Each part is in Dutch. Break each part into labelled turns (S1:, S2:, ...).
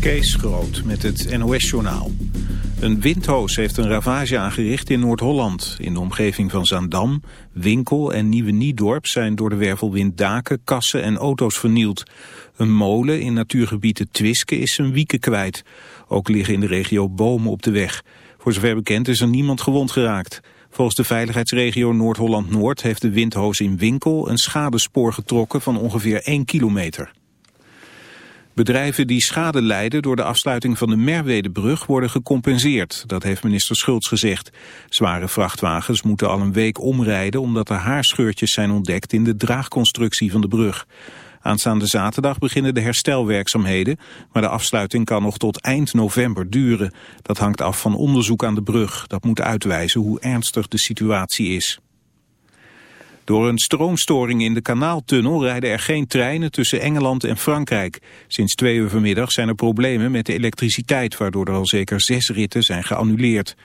S1: Kees Groot met het NOS-journaal. Een windhoos heeft een ravage aangericht in Noord-Holland. In de omgeving van Zaandam, Winkel en Nieuwe Niedorp... zijn door de wervelwind daken, kassen en auto's vernield. Een molen in natuurgebied de Twiske is zijn wieken kwijt. Ook liggen in de regio bomen op de weg. Voor zover bekend is er niemand gewond geraakt. Volgens de veiligheidsregio Noord-Holland-Noord... heeft de windhoos in Winkel een schadespoor getrokken van ongeveer 1 kilometer. Bedrijven die schade lijden door de afsluiting van de Merwedebrug worden gecompenseerd. Dat heeft minister Schultz gezegd. Zware vrachtwagens moeten al een week omrijden omdat er haarscheurtjes zijn ontdekt in de draagconstructie van de brug. Aanstaande zaterdag beginnen de herstelwerkzaamheden, maar de afsluiting kan nog tot eind november duren. Dat hangt af van onderzoek aan de brug. Dat moet uitwijzen hoe ernstig de situatie is. Door een stroomstoring in de kanaaltunnel rijden er geen treinen tussen Engeland en Frankrijk. Sinds twee uur vanmiddag zijn er problemen met de elektriciteit, waardoor er al zeker zes ritten zijn geannuleerd.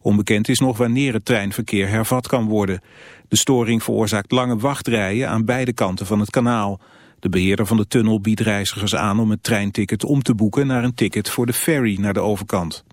S1: Onbekend is nog wanneer het treinverkeer hervat kan worden. De storing veroorzaakt lange wachtrijen aan beide kanten van het kanaal. De beheerder van de tunnel biedt reizigers aan om het treinticket om te boeken naar een ticket voor de ferry naar de overkant.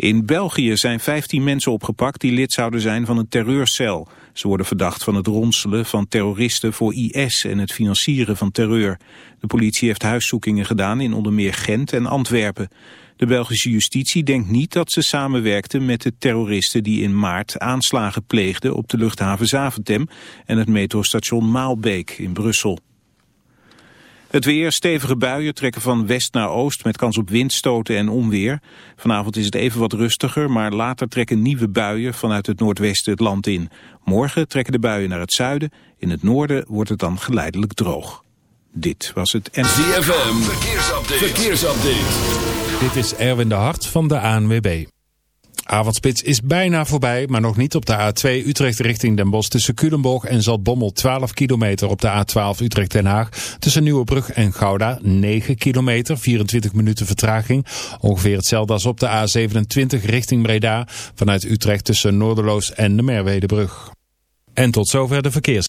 S1: In België zijn 15 mensen opgepakt die lid zouden zijn van een terreurcel. Ze worden verdacht van het ronselen van terroristen voor IS en het financieren van terreur. De politie heeft huiszoekingen gedaan in onder meer Gent en Antwerpen. De Belgische justitie denkt niet dat ze samenwerkten met de terroristen die in maart aanslagen pleegden op de luchthaven Zaventem en het metrostation Maalbeek in Brussel. Het weer, stevige buien trekken van west naar oost met kans op windstoten en onweer. Vanavond is het even wat rustiger, maar later trekken nieuwe buien vanuit het noordwesten het land in. Morgen trekken de buien naar het zuiden. In het noorden wordt het dan geleidelijk droog. Dit was het en...
S2: ZFM, verkeersupdate. verkeersupdate.
S3: Dit is Erwin de Hart van de ANWB. Avondspits is bijna voorbij, maar nog niet op de A2 Utrecht richting Den Bosch. Tussen Culemborg en Zaltbommel 12 kilometer op de A12 Utrecht-Den Haag. Tussen Nieuwebrug en Gouda 9 kilometer, 24 minuten vertraging. Ongeveer hetzelfde als op de A27 richting Breda. Vanuit Utrecht tussen Noorderloos en de Merwedebrug. En tot zover de verkeers.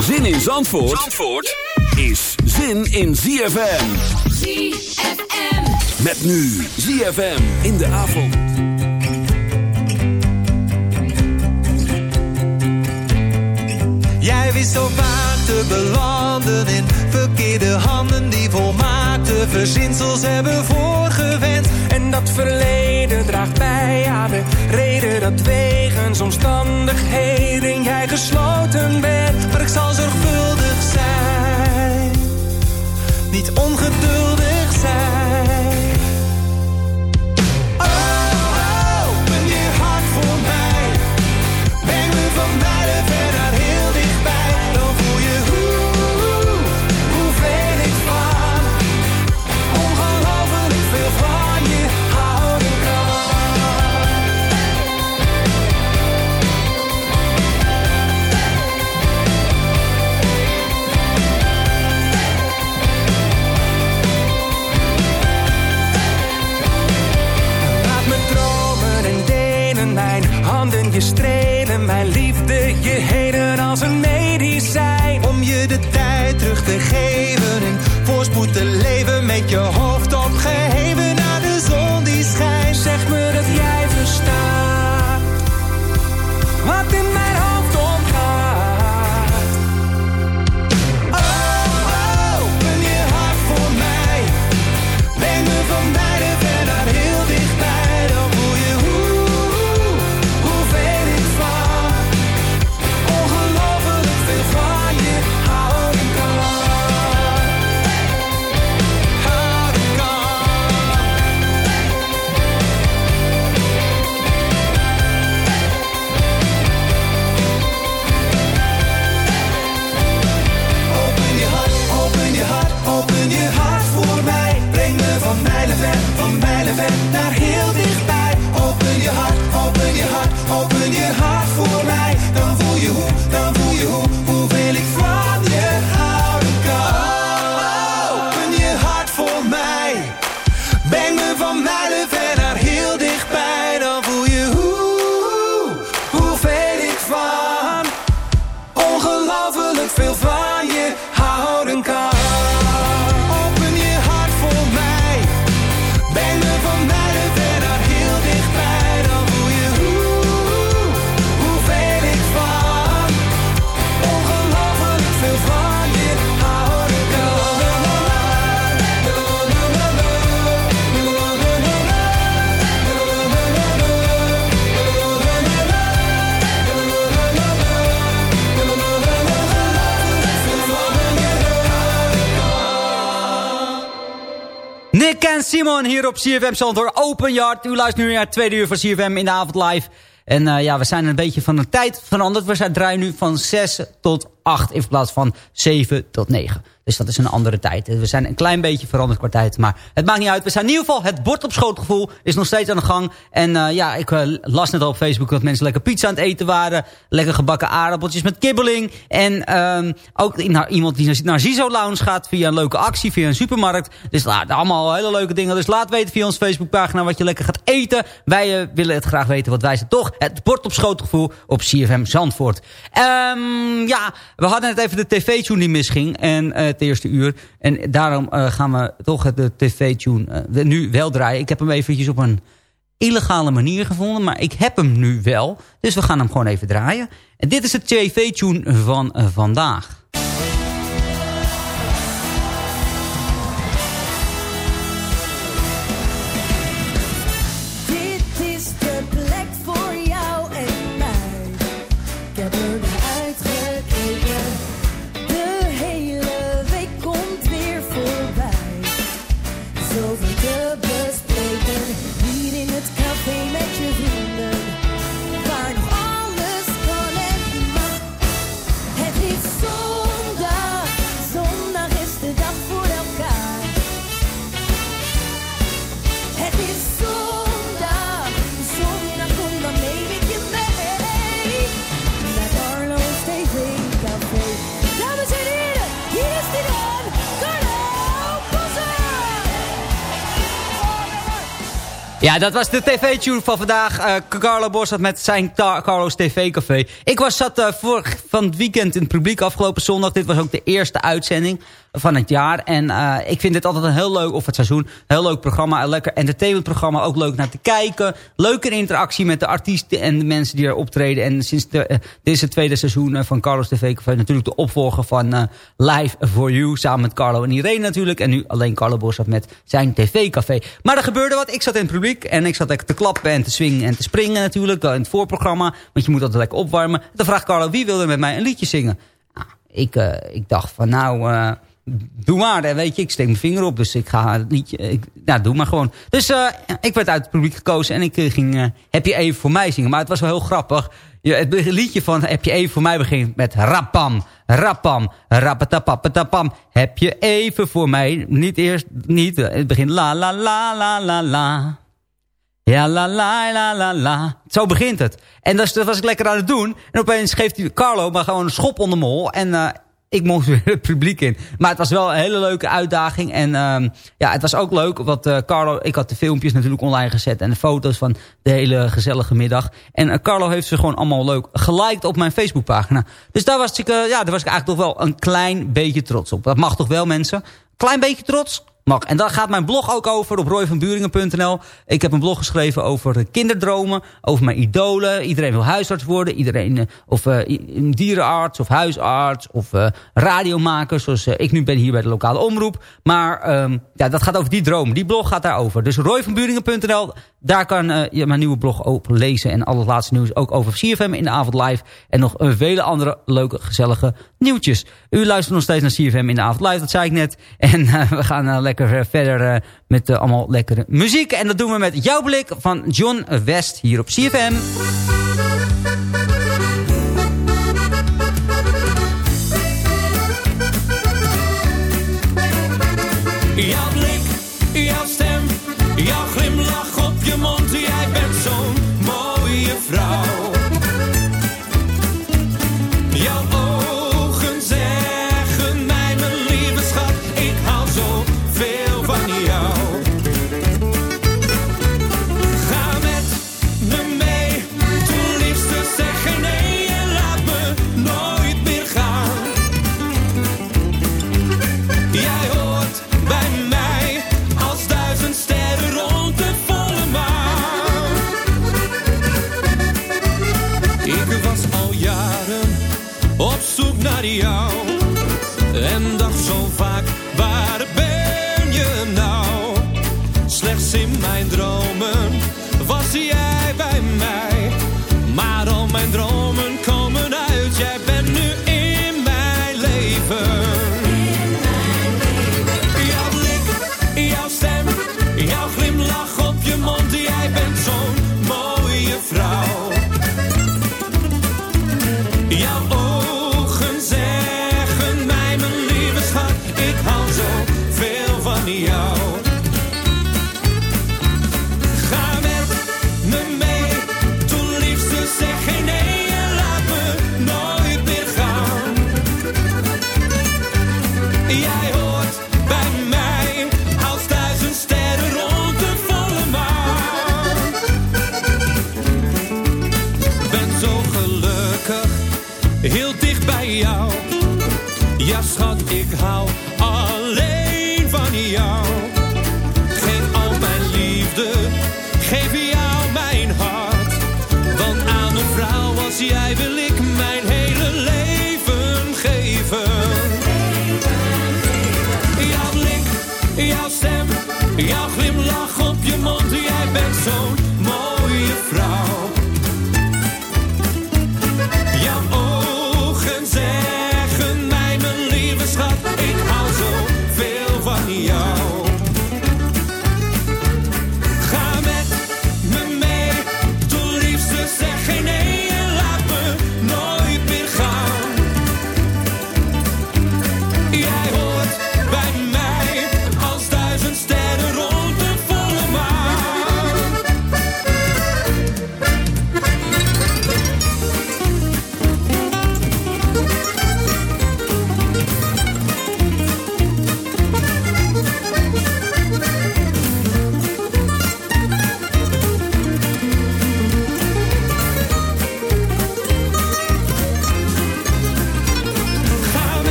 S2: Zin in Zandvoort, Zandvoort is zin in ZFM.
S4: ZFM.
S2: Met nu ZFM in de avond.
S5: Jij wist zo vaak te belanden in verkeerde handen die volmaakte verzinsels hebben voorgewend.
S6: En dat verleden draagt bij aan de reden dat wegens omstandigheden jij gesloten bent.
S5: Maar ik zal zorgvuldig zijn, niet ongeduldig zijn.
S6: Liefde je heden als een medicijn.
S5: Om je de tijd terug te geven en voorspoed te leven met je hoofd
S7: op CFM Zandvoort Open Yard. U luistert nu naar het tweede uur van CFM in de avond live. En eh, ja, we zijn een beetje van de tijd veranderd. We zijn draaien nu van 6 tot 8 in plaats van 7 tot 9. Dus dat is een andere tijd. We zijn een klein beetje veranderd qua tijd. Maar het maakt niet uit. We zijn in ieder geval, het bord op schootgevoel is nog steeds aan de gang. En uh, ja, ik uh, las net al op Facebook dat mensen lekker pizza aan het eten waren. Lekker gebakken aardappeltjes met kibbeling. En um, ook iemand die naar Zizo Lounge gaat via een leuke actie, via een supermarkt. Dus nou, allemaal hele leuke dingen. Dus laat weten via onze Facebookpagina wat je lekker gaat eten. Wij uh, willen het graag weten, wat wij zijn toch het bord op schootgevoel op CFM Zandvoort. Um, ja, we hadden net even de tv-tune die misging. En het eerste uur. En daarom uh, gaan we toch de tv-tune uh, nu wel draaien. Ik heb hem eventjes op een illegale manier gevonden. Maar ik heb hem nu wel. Dus we gaan hem gewoon even draaien. En dit is de tv-tune van vandaag. Ja, dat was de tv-tune van vandaag. Uh, Carlo Bossat met zijn Carlo's TV-café. Ik was zat uh, vorig van het weekend in het publiek afgelopen zondag. Dit was ook de eerste uitzending van het jaar. En uh, ik vind dit altijd een heel leuk, of het seizoen, heel leuk programma. Een lekker entertainmentprogramma, ook leuk naar te kijken. Leuke interactie met de artiesten en de mensen die er optreden. En sinds de, dit is het tweede seizoen van Carlos TV Café natuurlijk de opvolger van uh, Live for You. Samen met Carlo en Irene natuurlijk. En nu alleen Carlo Bossat met zijn TV-café. Maar er gebeurde wat. Ik zat in het publiek en ik zat lekker te klappen en te swingen en te springen natuurlijk. In het voorprogramma, want je moet altijd lekker opwarmen. Dan vraagt Carlo, wie wil er met mij een liedje zingen? Nou, ik, ik dacht van nou... Doe maar, en weet je, ik steek mijn vinger op, dus ik ga het liedje, ik, nou, doe maar gewoon. Dus uh, ik werd uit het publiek gekozen en ik uh, ging uh, Heb je even voor mij zingen. Maar het was wel heel grappig. Ja, het liedje van Heb je even voor mij begint met rapam, rapam, rapatapapatapam. Heb je even voor mij, niet eerst, niet, het begint la la la la la la. Ja, la la la la la. Zo begint het. En dat, was ik lekker aan het doen. En opeens geeft die Carlo maar gewoon een schop onder hol. En
S8: ik mocht weer het publiek in. Maar het was wel een hele leuke uitdaging. En ehm, ja, het was ook leuk. Want eh, Carlo, ik had de filmpjes natuurlijk online gezet. En de foto's van de hele gezellige middag. En eh, Carlo heeft ze gewoon allemaal leuk geliked op mijn Facebookpagina. Dus daar was, ik, eh, ja, daar was ik eigenlijk toch wel een klein beetje trots op. Dat mag toch wel mensen? Klein beetje trots? Mag. En daar gaat mijn blog ook over op royvanburingen.nl. Ik heb een blog geschreven over kinderdromen, over mijn idolen. Iedereen wil huisarts worden. Iedereen, eh, of uh, dierenarts, of huisarts, of uh, radiomaker. Zoals ik nu ben hier bij de lokale omroep. Maar um, ja, dat gaat over die dromen. Die blog gaat daarover. Dus royvanburingen.nl, daar kan je mijn nieuwe blog ook lezen. En al het laatste nieuws ook over CFM in de avond live. En nog vele andere leuke, gezellige nieuwtjes. U luistert nog steeds naar CFM in de avond live, dat zei ik net. En we gaan lekker lekker verder met allemaal lekkere muziek. En dat doen we met jouw blik van John West hier op CFM.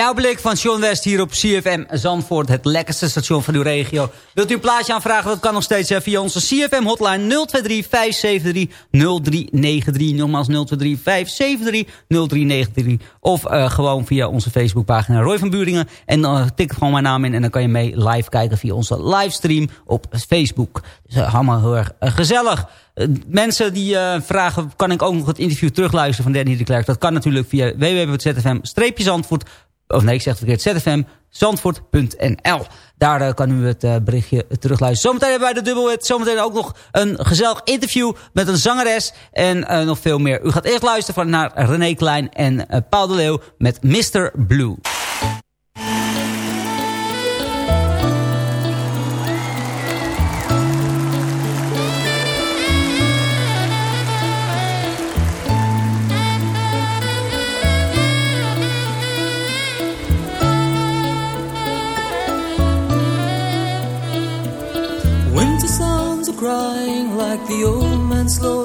S7: Jouw blik van
S8: Sean West hier op CFM Zandvoort. Het lekkerste station van uw regio. Wilt u een plaatje aanvragen? Dat kan nog steeds eh, via onze CFM hotline 023 573 0393. Nogmaals 023 573 0393. Of uh, gewoon via onze Facebookpagina Roy van Buringen. En dan uh, tik gewoon mijn naam in en dan kan je mee live kijken via onze livestream op Facebook. Dus uh, allemaal heel erg gezellig. mensen die vragen, kan ik ook nog het interview terugluisteren van Danny de Klerk? Dat kan natuurlijk via www.zfm-zandvoort
S7: of nee, ik zeg het verkeerd, ZFM Zandvoort.nl. Daar eh, kan u het eh, berichtje terugluisteren. Zometeen hebben wij de dubbelhit. Zometeen ook nog een gezellig interview met een zangeres. En eh, nog veel meer. U gaat eerst luisteren naar René Klein en Paul de Leeuw met Mr. Blue.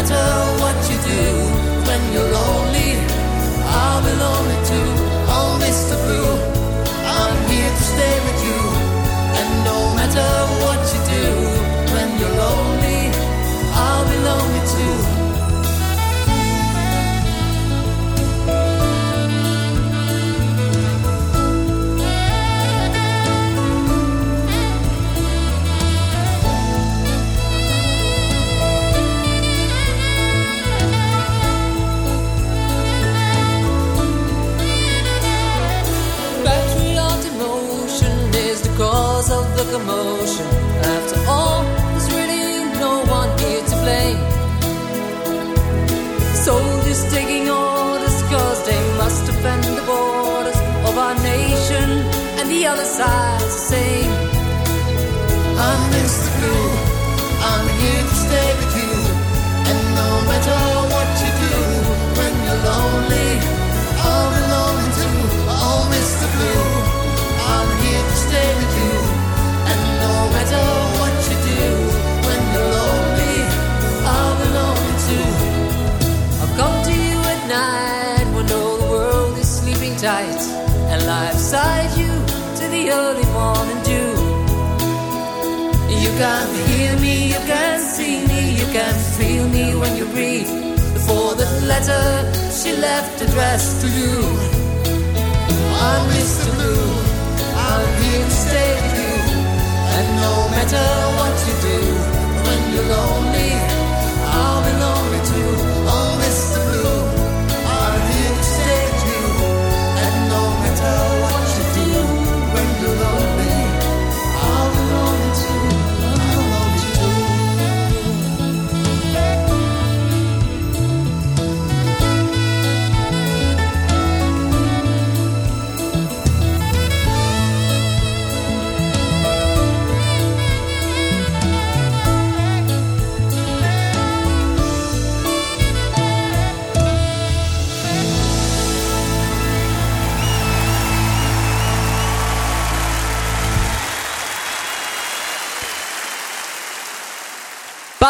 S9: Matter what you do, when you're lonely, I'll be lonely too. I'm here to stay with you. And no matter what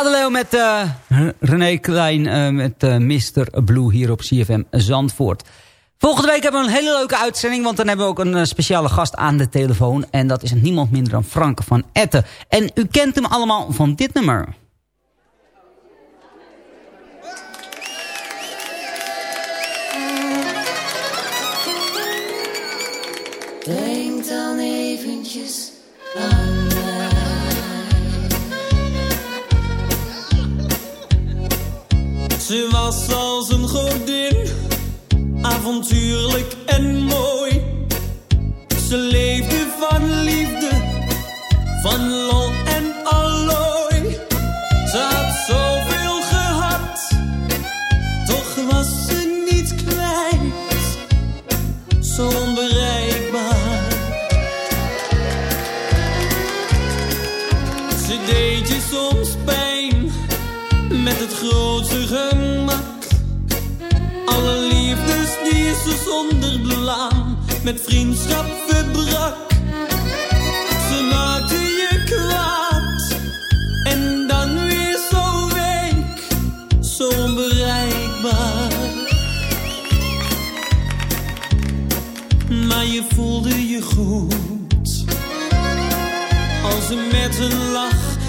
S7: Padeleo met eh, René Klein eh, met eh, Mr. Blue hier op CFM Zandvoort. Volgende week hebben we een hele leuke uitzending... want dan hebben we ook een speciale gast aan de telefoon. En dat is niemand minder dan Frank van Etten. En u kent hem allemaal van dit nummer.
S9: Denk dan eventjes aan
S10: Ze was als een godin, avontuurlijk en mooi. Ze leefde van liefde, van lol en allooi. Ze had zoveel gehad, toch was ze niet kwijt. Zo onbereikbaar. Ze deed je soms pijn met het grootste gemak. Alle liefdes die zo zonder belang met vriendschap verbrak. Ze maakte je kwaad en dan weer zo week, zo onbereikbaar. Maar je voelde je goed als ze met een lach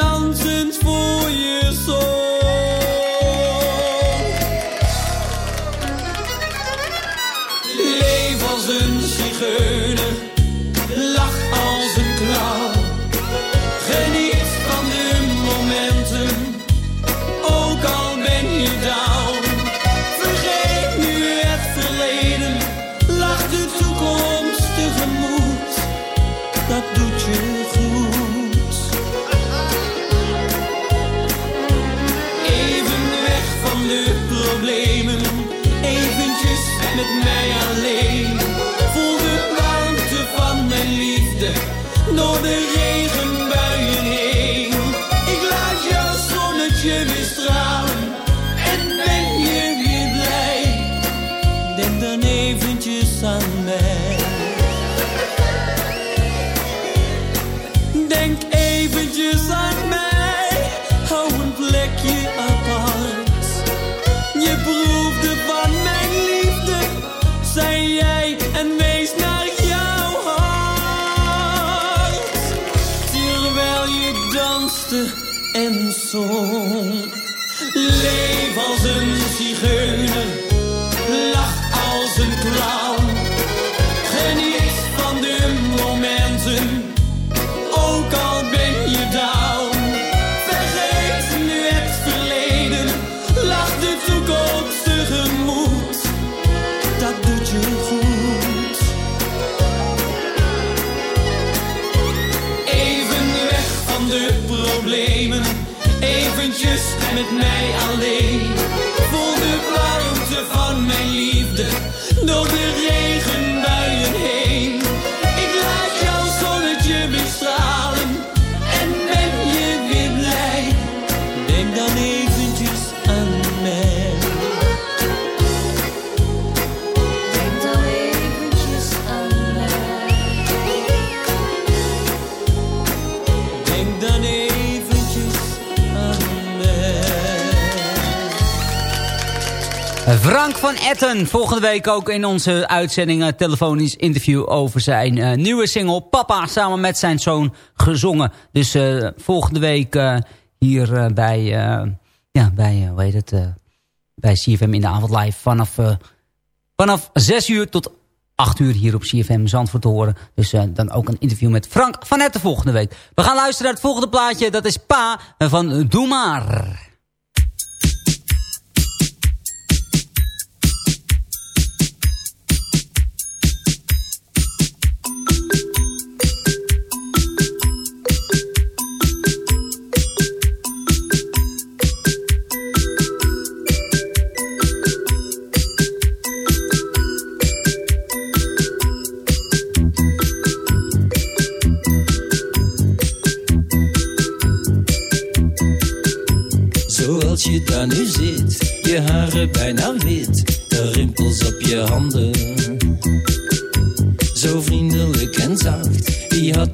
S10: dansend voor je zong. Van
S7: Etten, volgende week ook in onze uitzending een telefonisch interview over zijn eh, nieuwe single Papa samen met zijn zoon gezongen. Dus eh, volgende week eh, hier eh, bij, eh, ja, bij, eh, hoe heet het, eh, bij CFM in de avond live vanaf, eh, vanaf 6 uur tot 8 uur hier op CFM Zandvoort te horen. Dus eh, dan ook een interview met Frank van Etten volgende week. We gaan luisteren naar het volgende plaatje, dat is Pa van Doe Maar.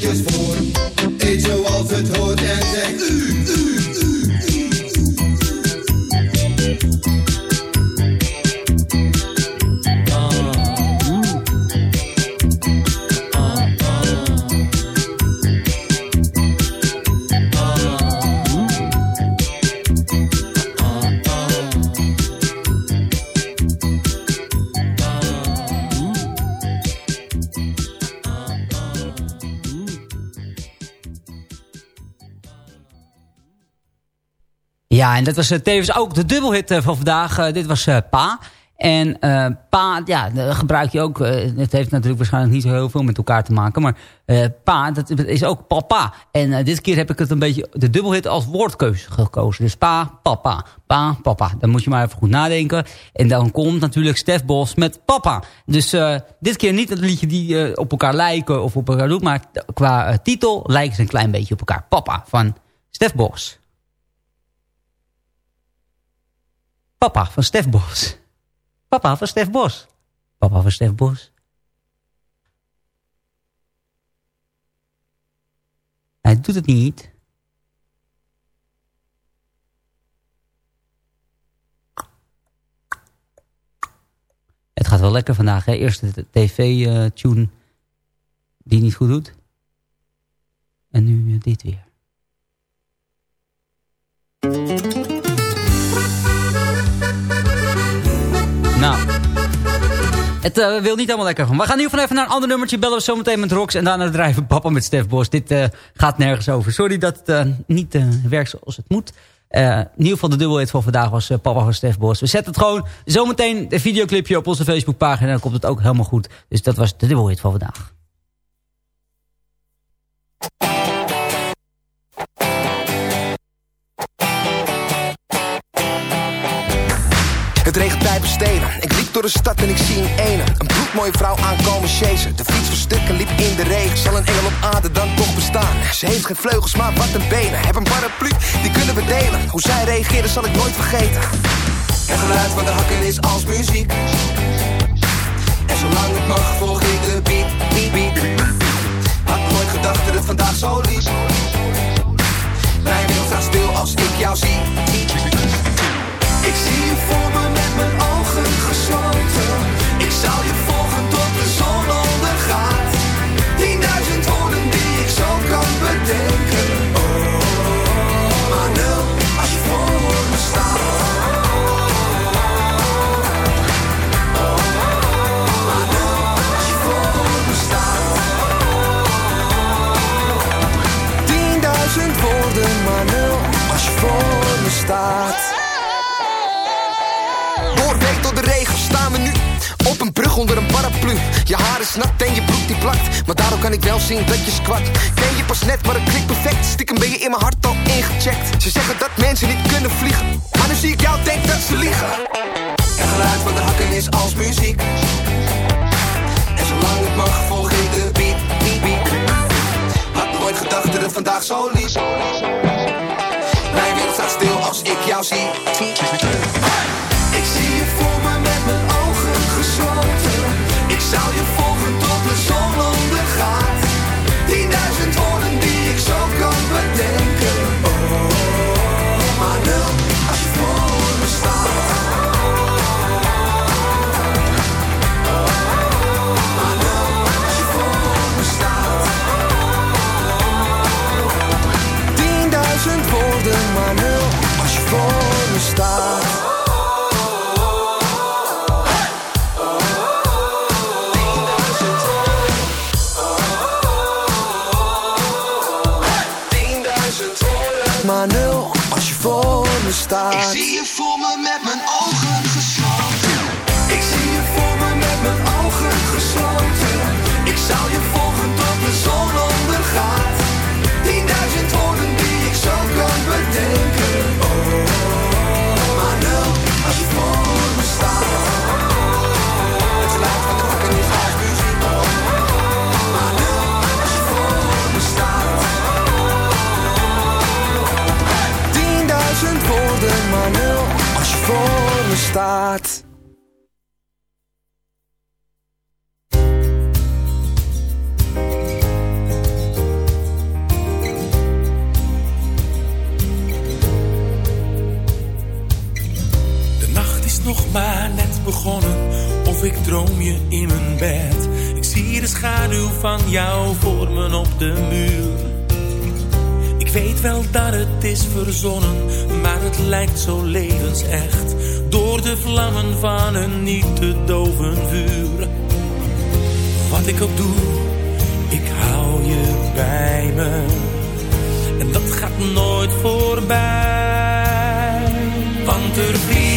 S5: Stel je en
S7: dat was eh, tevens ook de dubbelhit van vandaag. Eh, dit was eh, Pa. En Pa, ja, gebruik je ook. het heeft natuurlijk waarschijnlijk niet zo heel veel met elkaar te maken. Maar Pa, dat is ook papa. En dit keer heb ik het een beetje de dubbelhit als woordkeuze gekozen. Dus Pa, papa, Pa, papa. Dan moet je maar even goed nadenken. En dan komt natuurlijk Stef Bos met papa. Dus dit keer niet het liedje die op elkaar lijken of op elkaar doet. Maar qua titel lijken ze een klein beetje op elkaar. Papa van Stef Bos. Papa van Stef Bos. Papa van Stef Bos. Papa van Stef Bos. Hij doet het niet. Het gaat wel lekker vandaag. Hè? Eerst de tv-tune die niet goed doet. En nu eh, dit weer. Nou, het eh, wil niet helemaal lekker van. We gaan nu van even naar een ander nummertje. Bellen we zometeen met Rox. En daarna drijven papa met Stef Bos. Dit eh, gaat nergens over. Sorry dat het eh, niet werkt zoals het moet. In ieder geval de dubbelhit van vandaag was papa van Stef Bos. We zetten het gewoon zometeen een videoclipje op onze Facebookpagina. En dan komt het ook helemaal goed. Dus dat was de dubbelhit van vandaag.
S11: Het regent bij besteden. Ik liep door de stad en ik zie een ene. Een bloedmooie vrouw aankomen chasen. De fiets verstuk en liep in de regen. Zal een engel op aarde dan toch bestaan? Ze heeft geen vleugels, maar wat een benen. Heb een paraplu, die kunnen we delen. Hoe zij reageerde zal ik nooit vergeten. Het geluid van de hakken is als muziek. En zolang het mag volg ik de beat, beat. Had nooit gedacht dat het vandaag zo liep. Mijn wereld staat stil als ik jou zie. Ik zie je voor me Ik zal je volgen tot de zon ondergaat. Tienduizend woorden die ik zo kan bedenken. Oh, maar nul als je voor me staat. Maar nul als je voor me staat. Tienduizend woorden, maar nul als je voor me staat. Op een brug onder een paraplu. Je haar is nat en je broek die plakt. Maar daarom kan ik wel zien dat je squat. Ken je pas net, maar het klikt perfect. Stiekem ben je in mijn hart al ingecheckt. Ze zeggen dat mensen niet kunnen vliegen. Maar nu zie ik jou, denk dat ze liegen. Het geluid van de hakken is als muziek. En zolang het mag volg ik de beat, beat, beat. Had nooit gedacht dat het vandaag zo liep. Mijn wereld staat stil als ik jou zie.
S10: Want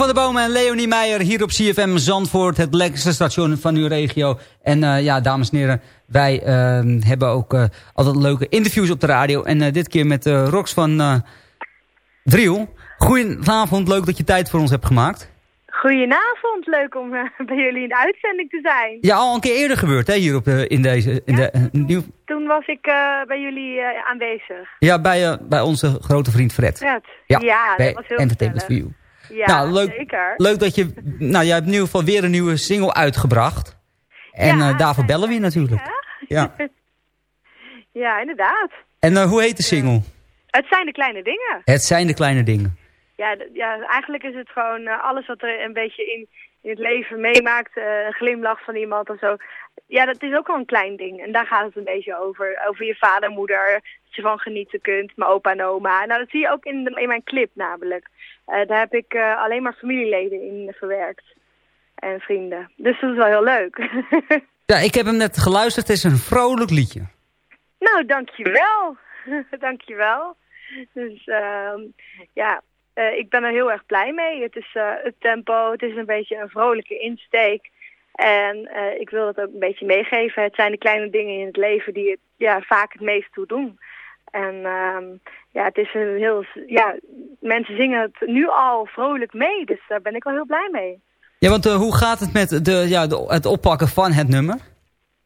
S10: van
S7: der Bomen en Leonie Meijer hier op CFM Zandvoort. Het lekkerste station van uw regio. En eh, ja, dames en heren, wij eh, hebben ook eh, altijd leuke interviews op de radio. En dit keer met Rox van Driel. Goedenavond, leuk dat je tijd voor ons hebt gemaakt.
S12: Goedenavond, leuk om bij jullie in de uitzending te zijn.
S7: Ja, al een keer eerder gebeurd hè, hier op de, in deze... In de, nieuw,
S12: Toen was ik bij jullie aanwezig.
S7: ja, bij, bij onze grote vriend Fred.
S12: Fred.
S7: Ja,
S12: Ja,
S7: bij
S12: dat was heel
S7: Entertainment. You.
S12: Ja,
S7: nou, leuk,
S12: zeker.
S7: Leuk dat je... Nou, jij hebt in ieder geval weer een nieuwe single uitgebracht. En
S12: Ja,
S7: eh, daarvoor bellen we je natuurlijk. Ja.
S12: Ja, inderdaad.
S7: En eh, hoe heet de single?
S12: Het zijn de kleine dingen.
S7: Het zijn de kleine dingen.
S12: Ja, ja eigenlijk is het gewoon eh, alles wat er een beetje in, in het leven meemaakt. een glimlach van iemand of zo. Ja, dat is ook wel een klein ding. En daar gaat het een beetje over. Over je vader, moeder, dat je van genieten kunt. Mijn opa en oma. Nou, dat zie je ook in, de, in mijn clip namelijk. Eh, daar heb ik eh, alleen maar familieleden in verwerkt. En vrienden. Dus dat is wel heel leuk.
S7: Ja, ik heb hem net geluisterd. Het is een vrolijk liedje.
S12: Nou, dankjewel. dankjewel. Dus ehm ja, eh, ik ben er heel erg blij mee. Het is het tempo, het is een beetje een vrolijke insteek. En eh, ik wil het ook een beetje meegeven. Het zijn de kleine dingen in het leven die het ja, vaak het meest toe doen. En ehm, ja, het is een heel... Ja, mensen zingen het nu al vrolijk mee. Dus daar ben ik wel heel blij mee.
S7: Ja, want eh, hoe gaat het met de, ja, de, het oppakken van het nummer?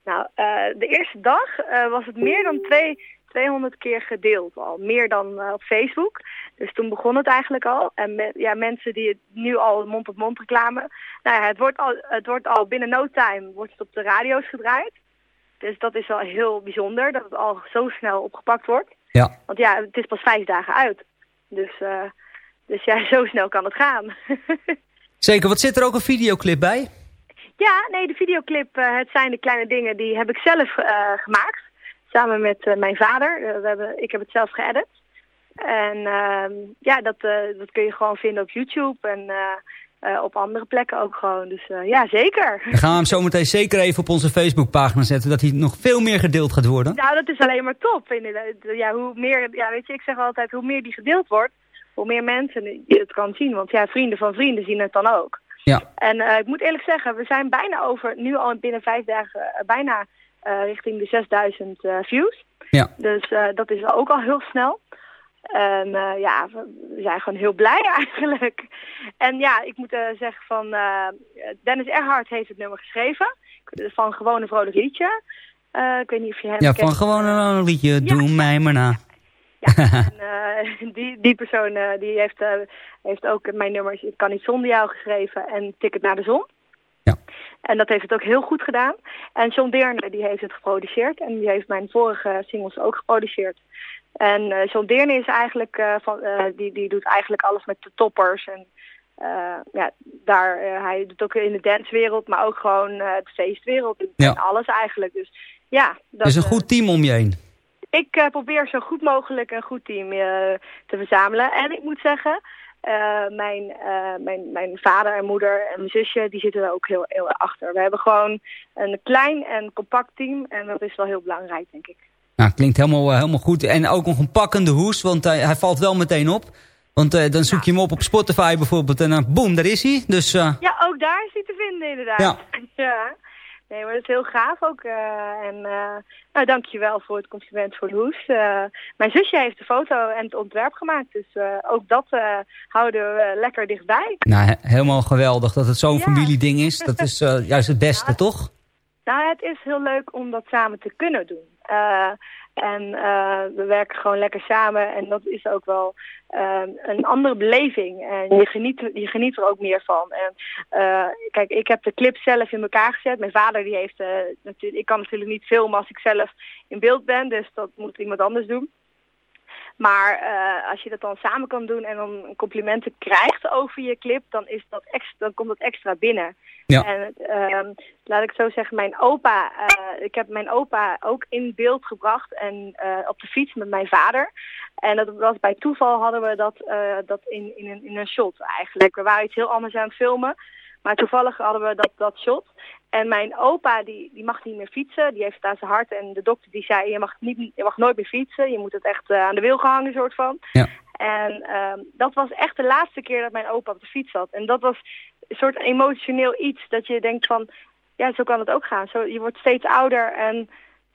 S12: Nou, eh, de eerste dag was het meer dan twee, 200 keer gedeeld al. Meer dan eh, op Facebook. Dus toen begon het eigenlijk al. En me- ja, mensen die het nu al mond-op-mond reclame. Nou ja, het wordt, al, het wordt al binnen no time wordt het op de radio's gedraaid. Dus dat is wel heel bijzonder dat het al zo snel opgepakt wordt.
S7: Ja.
S12: Want ja, het is pas vijf dagen uit. Dus, eh, dus ja, zo snel kan het gaan.
S7: Zeker, wat zit er ook een videoclip bij?
S12: Ja, nee, de videoclip, eh, het zijn de kleine dingen, die heb ik zelf eh, gemaakt. Samen met eh, mijn vader. Eh, we hebben, ik heb het zelf geëdit. En ehm, ja, dat, eh, dat kun je gewoon vinden op YouTube en op andere plekken ook gewoon. Dus ja, zeker.
S7: Dan gaan we hem zo meteen zeker even op onze Facebookpagina zetten, dat hij nog veel meer gedeeld gaat worden.
S12: Nou, dat is alleen maar top. inderdaad. Ja, hoe meer, ja, weet je, ik zeg altijd, hoe meer die gedeeld wordt, hoe meer mensen het kan zien. Want ja, vrienden van vrienden zien het dan ook.
S7: Ja.
S12: En ik moet eerlijk zeggen, we zijn bijna over, nu al binnen vijf dagen, bijna richting de 6000 eh, views.
S7: Ja.
S12: Dus eh, dat is ook al heel snel. En eh, ja, we zijn gewoon heel blij eigenlijk. En ja, ik moet eh, zeggen van, eh, Dennis Erhard heeft het nummer geschreven. Van Gewoon een Vrolijk Liedje. Eh, ik weet niet of je hem
S7: Ja,
S12: kent.
S7: van gewoon een liedje, doe mij maar na.
S12: En, eh, die, die persoon eh, die heeft, eh, heeft ook mijn nummers Ik kan niet zonder jou geschreven en Ticket naar de zon. En dat heeft het ook heel goed gedaan. En John Deerne die heeft het geproduceerd en die heeft mijn vorige singles ook geproduceerd. En eh, John Deerne is eigenlijk eh, van, eh, die, die doet eigenlijk alles met de toppers en ja, daar, hij doet ook in de dancewereld, maar ook gewoon de feestwereld en
S7: Ja.
S12: alles eigenlijk. Dus ja, dat,
S7: Dus een goed team om je heen.
S12: ik probeer zo goed mogelijk een goed team te verzamelen. En ik moet zeggen, eh, mijn, eh, mijn, mijn vader en moeder en mijn zusje, die zitten er ook heel, heel achter. We hebben gewoon een klein en compact team en dat is wel heel belangrijk, denk ik.
S7: Nou, klinkt helemaal, eh, helemaal goed. En ook nog een pakkende hoes, want hij, valt wel meteen op. Want dan zoek je hem op op Spotify bijvoorbeeld en dan boem, daar is hij. Dus
S12: Ja, ook daar is hij te vinden inderdaad.
S7: Ja.
S12: ja. Nee, maar dat is heel gaaf ook. eh, en uh, nou, dankjewel voor het compliment voor de hoes. Uh, mijn zusje heeft de foto en het ontwerp gemaakt. Dus uh, ook dat uh, houden we lekker dichtbij.
S7: nou, he helemaal geweldig dat het zo'n ja. familieding is. Dat is uh, juist het beste,
S12: ja.
S7: toch?
S12: Nou, het is heel leuk om dat samen te kunnen doen. En uh, we werken gewoon lekker samen en dat is ook wel uh, een andere beleving. En je geniet, je geniet er ook meer van. En uh, kijk, ik heb de clip zelf in elkaar gezet. Mijn vader die heeft, uh, natuurlijk, ik kan natuurlijk niet filmen als ik zelf in beeld ben, dus dat moet iemand anders doen. Maar uh, als je dat dan samen kan doen en dan complimenten krijgt over je clip, dan, is dat extra, dan komt dat extra binnen.
S7: Ja.
S12: En uh, laat ik zo zeggen, mijn opa, uh, ik heb mijn opa ook in beeld gebracht en op de fiets met mijn vader. En dat was bij toeval hadden we dat, dat in, in, een, in een shot eigenlijk. We waren iets heel anders aan het filmen. Maar toevallig hadden we dat, dat shot. En mijn opa, die, die mag niet meer fietsen. Die heeft het aan zijn hart. En de dokter die zei, je mag, niet, je mag nooit meer fietsen. Je moet het echt uh, aan de wil gehangen, soort van.
S7: Ja.
S12: En uh, dat was echt de laatste keer dat mijn opa op de fiets zat. En dat was een soort emotioneel iets. Dat je denkt van, ja, zo kan het ook gaan. Zo, je wordt steeds ouder. En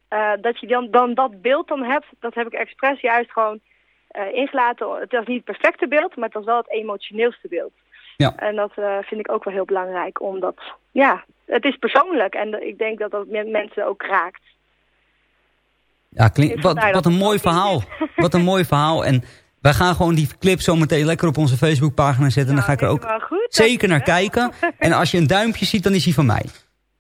S12: uh, dat je dan, dan dat beeld dan hebt, dat heb ik expres juist gewoon ingelaten. Het was niet het perfecte beeld, maar het was wel het emotioneelste beeld.
S7: Ja.
S12: En dat uh, vind ik ook wel heel belangrijk, omdat, ja, het is persoonlijk en ik denk dat dat mensen ook raakt.
S7: Ja, klink, wat, wat een mooi verhaal. wat een mooi verhaal. En wij gaan gewoon die clip zo meteen lekker op onze Facebookpagina zetten. En dan ga ik er ook
S12: goed,
S7: zeker naar kijken. En als je een duimpje ziet, dan is hij van mij.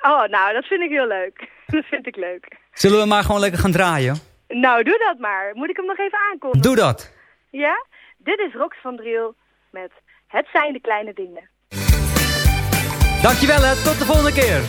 S12: Oh, nou, dat vind ik heel leuk. dat vind ik leuk.
S7: Zullen we maar gewoon lekker gaan draaien?
S12: Nou, doe dat maar. Moet ik hem nog even aankondigen?
S7: Doe dat.
S12: Ja? Dit is Rox van Driel met Het zijn de kleine dingen.
S7: Dankjewel hè, tot de volgende keer.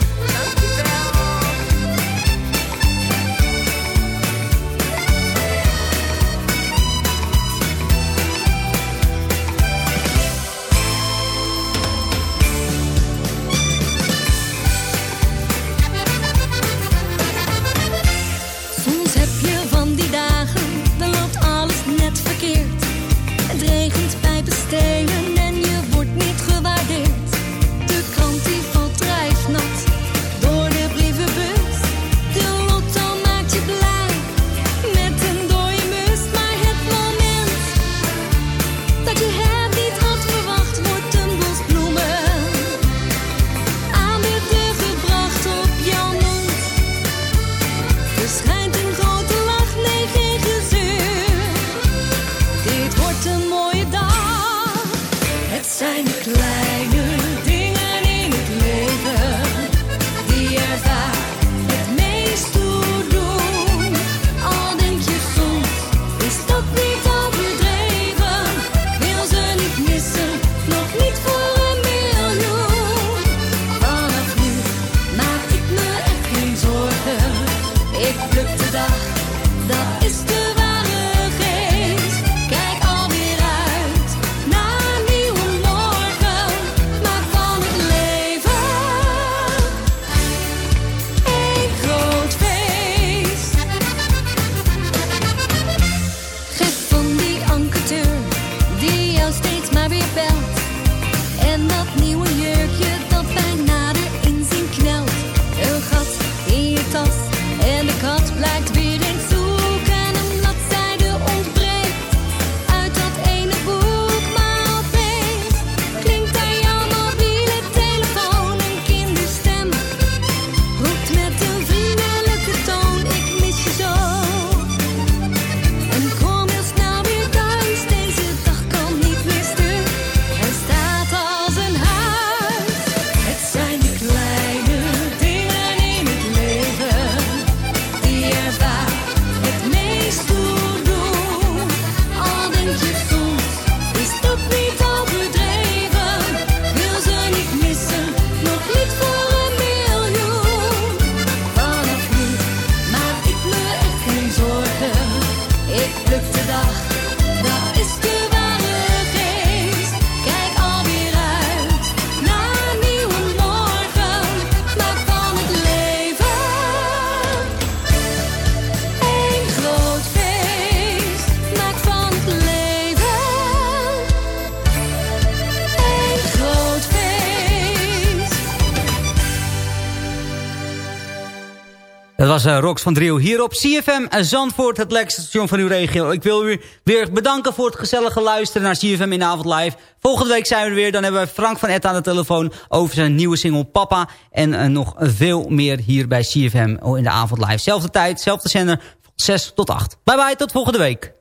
S7: Was uh, Rox van Driel hier op CFM Zandvoort, het lekkerste station van uw regio. Ik wil u weer bedanken voor het gezellige luisteren naar CFM in de avond live. Volgende week zijn we er weer. Dan hebben we Frank van Etten aan de telefoon over zijn nieuwe single Papa. En uh, nog veel meer hier bij CFM in de avond live. Zelfde tijd, zelfde zender, 6 tot 8. Bye bye, tot volgende week.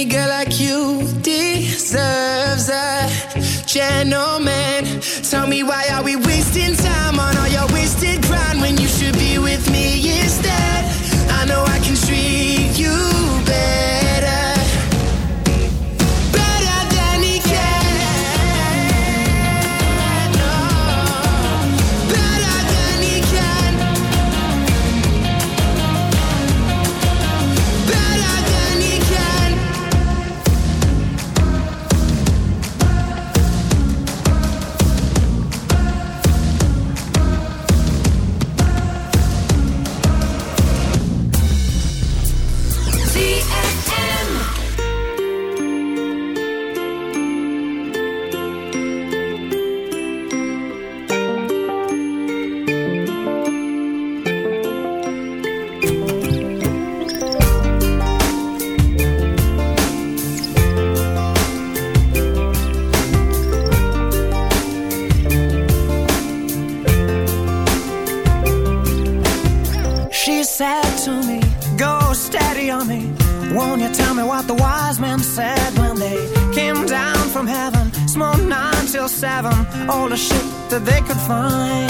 S11: Any girl like you deserves a gentleman. Tell me why are we wasting time on all your wasted grind when you should be with me
S13: that they could find.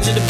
S13: into the